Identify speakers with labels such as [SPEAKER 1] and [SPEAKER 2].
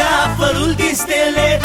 [SPEAKER 1] așa, părul din stele.